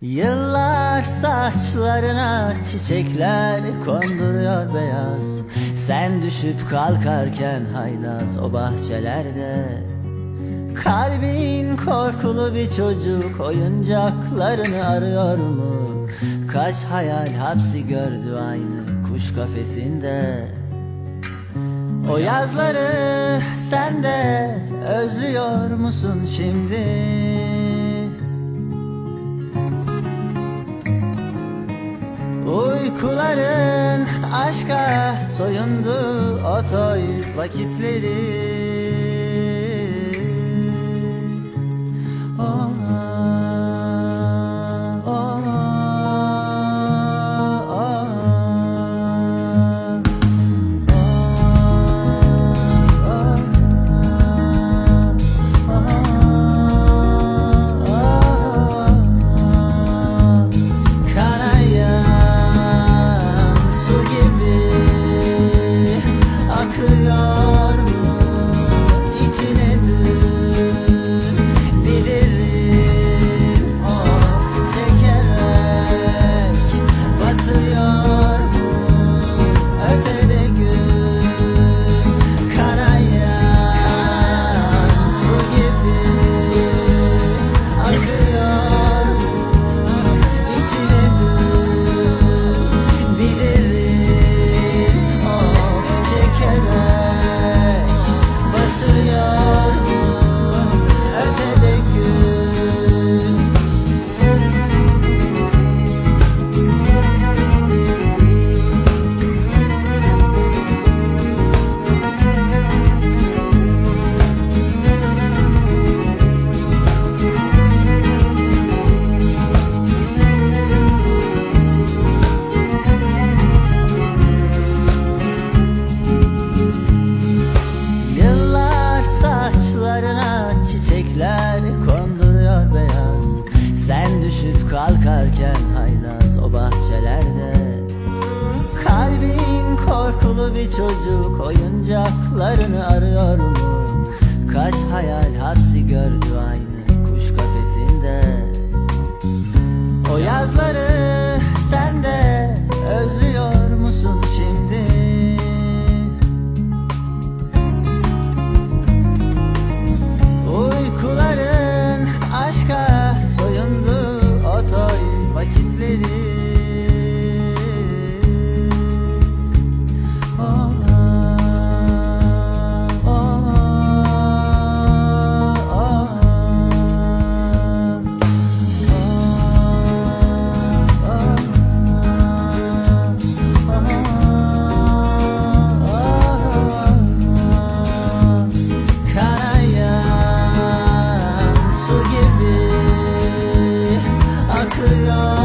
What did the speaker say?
Yıllar saçlarına çiçekler konduruyor beyaz Sen düşüp kalkarken haylaz o bahçelerde Kalbin korkulu bir çocuk oyuncaklarını arıyor mu? Kaç hayal hapsi gördü aynı kuş kafesinde O yazları sen de özlüyor musun şimdi? Uykuların aşka soyundu o toy vakitleri korkulu bir çocuk oyuncaklarını arıyor mu? Kaç hayal hapsi gördü aynı kuş kafesinde O yazları sen de özlüyor musun şimdi? Uykuların aşka soyundu otoy vakitleri love.